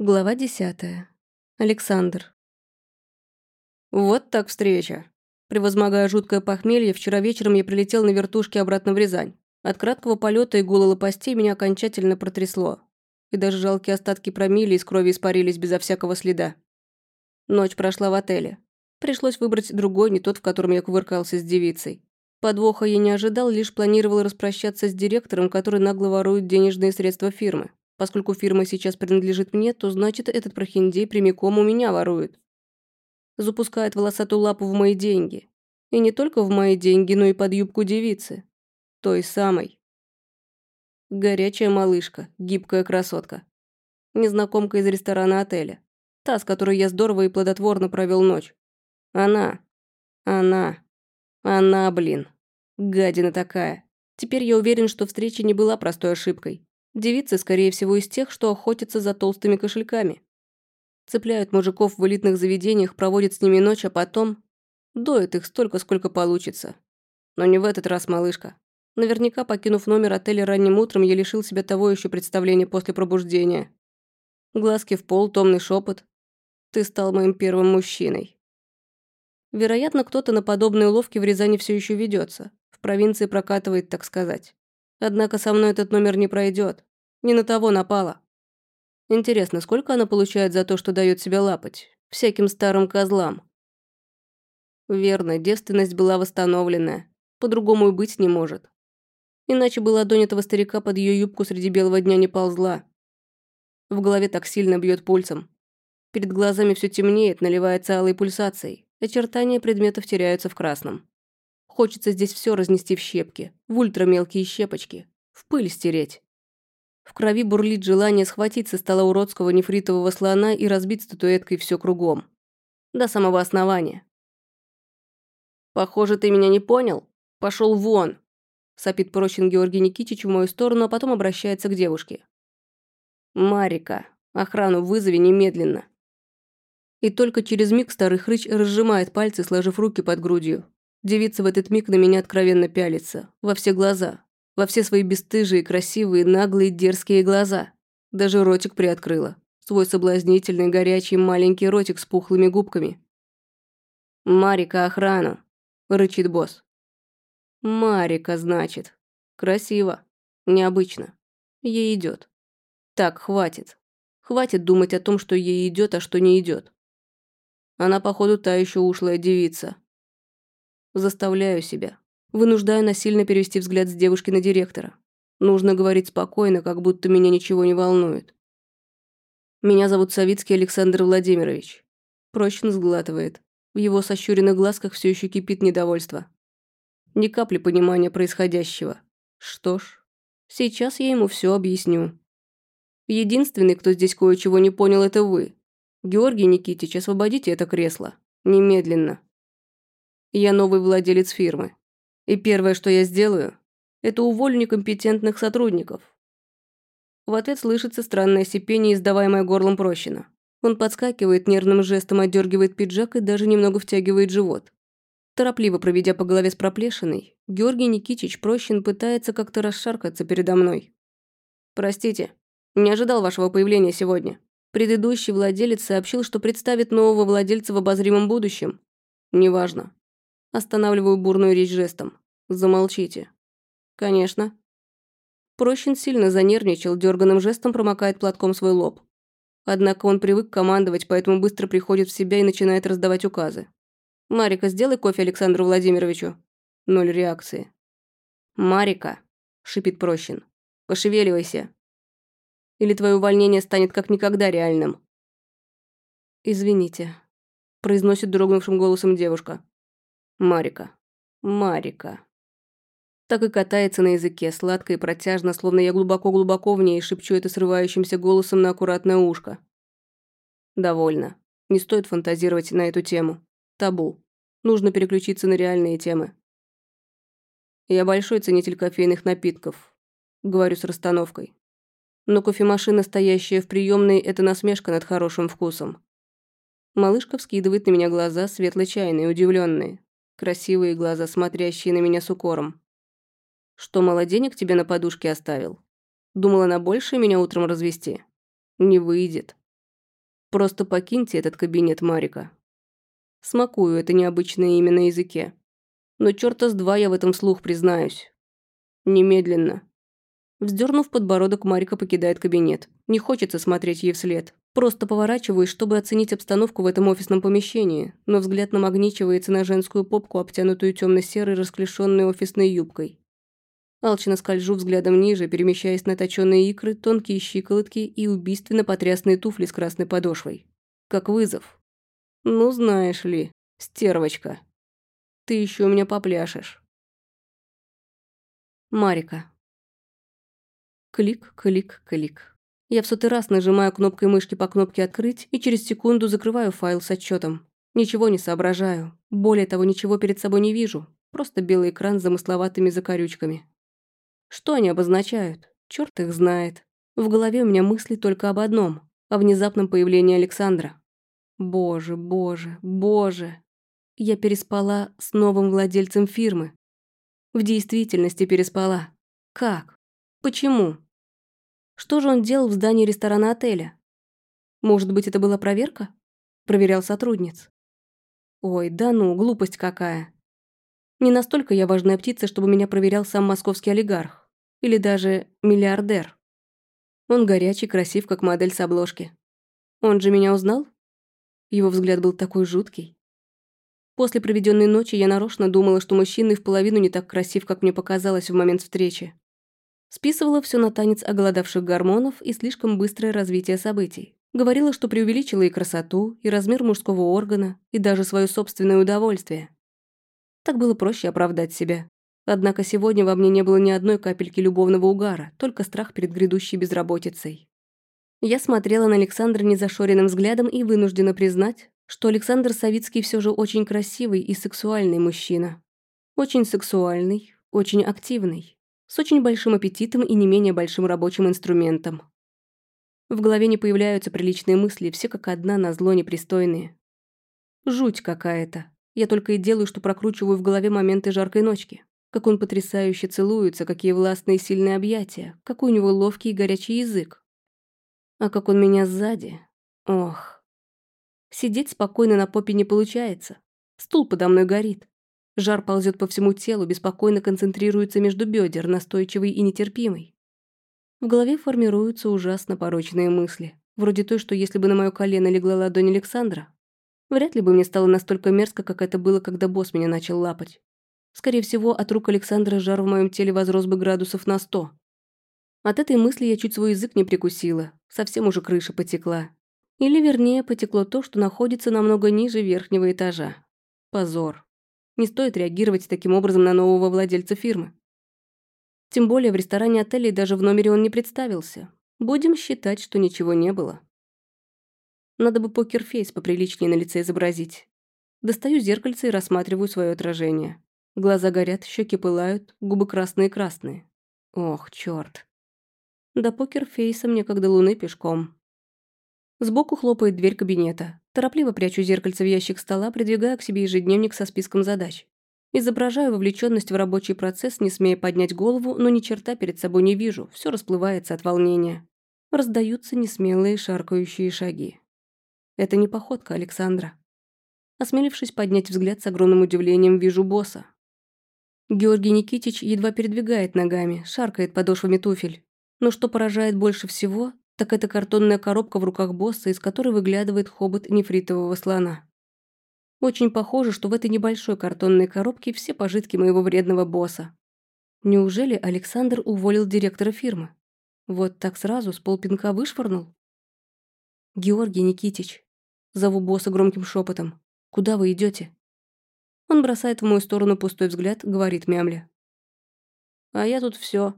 Глава десятая. Александр. Вот так встреча. Превозмогая жуткое похмелье, вчера вечером я прилетел на вертушке обратно в Рязань. От краткого полета и гула лопастей меня окончательно протрясло. И даже жалкие остатки промили из крови испарились безо всякого следа. Ночь прошла в отеле. Пришлось выбрать другой, не тот, в котором я кувыркался с девицей. Подвоха я не ожидал, лишь планировал распрощаться с директором, который нагло ворует денежные средства фирмы. Поскольку фирма сейчас принадлежит мне, то значит, этот прохиндей прямиком у меня ворует. Запускает волосатую лапу в мои деньги. И не только в мои деньги, но и под юбку девицы. Той самой. Горячая малышка, гибкая красотка. Незнакомка из ресторана отеля. Та, с которой я здорово и плодотворно провел ночь. Она. Она. Она, блин. Гадина такая. Теперь я уверен, что встреча не была простой ошибкой. Девицы, скорее всего, из тех, что охотятся за толстыми кошельками. Цепляют мужиков в элитных заведениях, проводят с ними ночь, а потом... Доят их столько, сколько получится. Но не в этот раз, малышка. Наверняка, покинув номер отеля ранним утром, я лишил себя того еще представления после пробуждения. Глазки в пол, томный шепот. Ты стал моим первым мужчиной. Вероятно, кто-то на подобные уловки в Рязани все еще ведется. В провинции прокатывает, так сказать. Однако со мной этот номер не пройдет. Не на того напала. Интересно, сколько она получает за то, что дает себя лапать? Всяким старым козлам. Верно, девственность была восстановленная. По-другому и быть не может. Иначе бы ладонь этого старика под ее юбку среди белого дня не ползла. В голове так сильно бьет пульсом. Перед глазами все темнеет, наливается алой пульсацией. Очертания предметов теряются в красном. Хочется здесь все разнести в щепки, в ультрамелкие щепочки, в пыль стереть. В крови бурлит желание схватить со стола уродского нефритового слона и разбить статуэткой все кругом. До самого основания. «Похоже, ты меня не понял. Пошел вон!» Сопит Прощин Георгий Никитич в мою сторону, а потом обращается к девушке. «Марика, охрану вызови немедленно». И только через миг старый хрыч разжимает пальцы, сложив руки под грудью. Девица в этот миг на меня откровенно пялится. Во все глаза, во все свои бесстыжие, красивые, наглые, дерзкие глаза. Даже ротик приоткрыла. Свой соблазнительный, горячий, маленький ротик с пухлыми губками. «Марика, охрану!» – рычит босс. «Марика, значит. Красиво. Необычно. Ей идет. Так, хватит. Хватит думать о том, что ей идет, а что не идет. Она, походу, та еще ушлая девица. Заставляю себя. Вынуждаю насильно перевести взгляд с девушки на директора. Нужно говорить спокойно, как будто меня ничего не волнует. Меня зовут Савицкий Александр Владимирович. Прощен сглатывает. В его сощуренных глазках все еще кипит недовольство. Ни капли понимания происходящего. Что ж, сейчас я ему все объясню. Единственный, кто здесь кое-чего не понял, это вы. Георгий Никитич, освободите это кресло. Немедленно. Я новый владелец фирмы. И первое, что я сделаю, это уволю некомпетентных сотрудников. В ответ слышится странное сипение, издаваемое горлом Прощина. Он подскакивает, нервным жестом отдергивает пиджак и даже немного втягивает живот. Торопливо проведя по голове с проплешиной, Георгий Никитич Прощин пытается как-то расшаркаться передо мной. «Простите, не ожидал вашего появления сегодня. Предыдущий владелец сообщил, что представит нового владельца в обозримом будущем. Неважно. Останавливаю бурную речь жестом. Замолчите. Конечно. Прощин сильно занервничал, дерганым жестом промокает платком свой лоб. Однако он привык командовать, поэтому быстро приходит в себя и начинает раздавать указы. «Марика, сделай кофе Александру Владимировичу». Ноль реакции. «Марика», – шипит Прощин, – «пошевеливайся. Или твое увольнение станет как никогда реальным». «Извините», – произносит дрогнувшим голосом девушка. Марика. Марика. Так и катается на языке, сладко и протяжно, словно я глубоко-глубоко в ней шепчу это срывающимся голосом на аккуратное ушко. Довольно. Не стоит фантазировать на эту тему. Табу. Нужно переключиться на реальные темы. Я большой ценитель кофейных напитков. Говорю с расстановкой. Но кофемашина, стоящая в приемной, это насмешка над хорошим вкусом. Малышка вскидывает на меня глаза, светло-чайные, удивленные. Красивые глаза, смотрящие на меня с укором. Что, мало денег тебе на подушке оставил? Думала на большее меня утром развести? Не выйдет. Просто покиньте этот кабинет, Марика. Смакую это необычное имя на языке. Но черта с два я в этом вслух признаюсь. Немедленно. Вздернув подбородок, Марика покидает кабинет. Не хочется смотреть ей вслед. Просто поворачиваюсь, чтобы оценить обстановку в этом офисном помещении, но взгляд намагничивается на женскую попку, обтянутую темно-серой, расклешенной офисной юбкой. Алчно скольжу взглядом ниже, перемещаясь на точенные икры, тонкие щиколотки и убийственно потрясные туфли с красной подошвой. Как вызов. Ну, знаешь ли, стервочка. Ты еще у меня попляшешь. Марика. Клик, клик, клик. Я в сотый раз нажимаю кнопкой мышки по кнопке «Открыть» и через секунду закрываю файл с отчетом. Ничего не соображаю. Более того, ничего перед собой не вижу. Просто белый экран с замысловатыми закорючками. Что они обозначают? Черт их знает. В голове у меня мысли только об одном – о внезапном появлении Александра. Боже, боже, боже. Я переспала с новым владельцем фирмы. В действительности переспала. Как? Почему? Что же он делал в здании ресторана отеля? Может быть, это была проверка? Проверял сотрудниц. Ой, да ну, глупость какая. Не настолько я важная птица, чтобы меня проверял сам московский олигарх. Или даже миллиардер. Он горячий, красив, как модель с обложки. Он же меня узнал? Его взгляд был такой жуткий. После проведенной ночи я нарочно думала, что мужчина и в половину не так красив, как мне показалось в момент встречи. Списывала все на танец оголодавших гормонов и слишком быстрое развитие событий. Говорила, что преувеличила и красоту, и размер мужского органа, и даже свое собственное удовольствие. Так было проще оправдать себя. Однако сегодня во мне не было ни одной капельки любовного угара, только страх перед грядущей безработицей. Я смотрела на Александра незашоренным взглядом и вынуждена признать, что Александр Савицкий все же очень красивый и сексуальный мужчина. Очень сексуальный, очень активный с очень большим аппетитом и не менее большим рабочим инструментом. В голове не появляются приличные мысли, все как одна на зло непристойные. Жуть какая-то. Я только и делаю, что прокручиваю в голове моменты жаркой ночки. Как он потрясающе целуется, какие властные сильные объятия, какой у него ловкий и горячий язык. А как он меня сзади. Ох. Сидеть спокойно на попе не получается. Стул подо мной горит. Жар ползет по всему телу, беспокойно концентрируется между бедер, настойчивый и нетерпимый. В голове формируются ужасно порочные мысли. Вроде той, что если бы на мое колено легла ладонь Александра, вряд ли бы мне стало настолько мерзко, как это было, когда босс меня начал лапать. Скорее всего, от рук Александра жар в моем теле возрос бы градусов на сто. От этой мысли я чуть свой язык не прикусила, совсем уже крыша потекла. Или, вернее, потекло то, что находится намного ниже верхнего этажа. Позор. Не стоит реагировать таким образом на нового владельца фирмы. Тем более в ресторане отеля и даже в номере он не представился. Будем считать, что ничего не было. Надо бы покерфейс поприличнее на лице изобразить. Достаю зеркальце и рассматриваю свое отражение. Глаза горят, щеки пылают, губы красные-красные. Ох, черт. До покерфейса мне как до луны пешком. Сбоку хлопает дверь кабинета. Торопливо прячу зеркальце в ящик стола, придвигая к себе ежедневник со списком задач. Изображаю вовлеченность в рабочий процесс, не смея поднять голову, но ни черта перед собой не вижу, все расплывается от волнения. Раздаются несмелые шаркающие шаги. Это не походка Александра. Осмелившись поднять взгляд с огромным удивлением, вижу босса. Георгий Никитич едва передвигает ногами, шаркает подошвами туфель. Но что поражает больше всего, так это картонная коробка в руках босса, из которой выглядывает хобот нефритового слона. Очень похоже, что в этой небольшой картонной коробке все пожитки моего вредного босса. Неужели Александр уволил директора фирмы? Вот так сразу с полпинка вышвырнул? Георгий Никитич. Зову босса громким шепотом. Куда вы идете? Он бросает в мою сторону пустой взгляд, говорит мямля. А я тут все.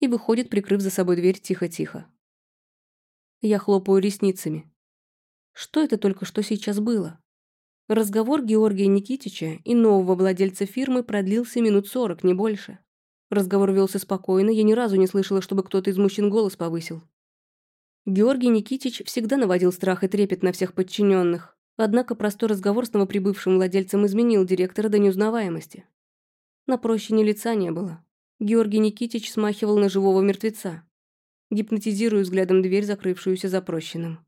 И выходит, прикрыв за собой дверь тихо-тихо. Я хлопаю ресницами. Что это только что сейчас было? Разговор Георгия Никитича и нового владельца фирмы продлился минут сорок, не больше. Разговор велся спокойно, я ни разу не слышала, чтобы кто-то из мужчин голос повысил. Георгий Никитич всегда наводил страх и трепет на всех подчиненных, однако простой разговор с новоприбывшим владельцем изменил директора до неузнаваемости. На прощине лица не было. Георгий Никитич смахивал на живого мертвеца. Гипнотизирую взглядом дверь, закрывшуюся за прощенным.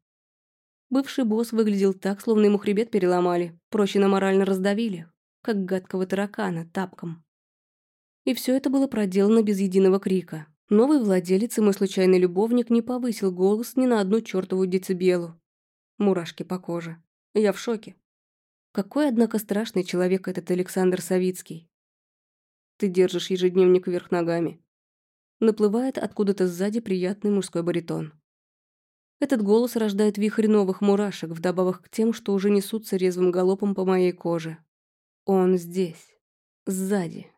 Бывший босс выглядел так, словно ему хребет переломали, проще на морально раздавили, как гадкого таракана, тапком. И все это было проделано без единого крика. Новый владелец и мой случайный любовник не повысил голос ни на одну чертову децибелу. Мурашки по коже. Я в шоке. Какой, однако, страшный человек этот Александр Савицкий. Ты держишь ежедневник вверх ногами. Наплывает откуда-то сзади приятный мужской баритон. Этот голос рождает вихрь новых мурашек, вдобавок к тем, что уже несутся резвым галопом по моей коже. Он здесь. Сзади.